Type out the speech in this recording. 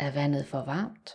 Er vandet for varmt?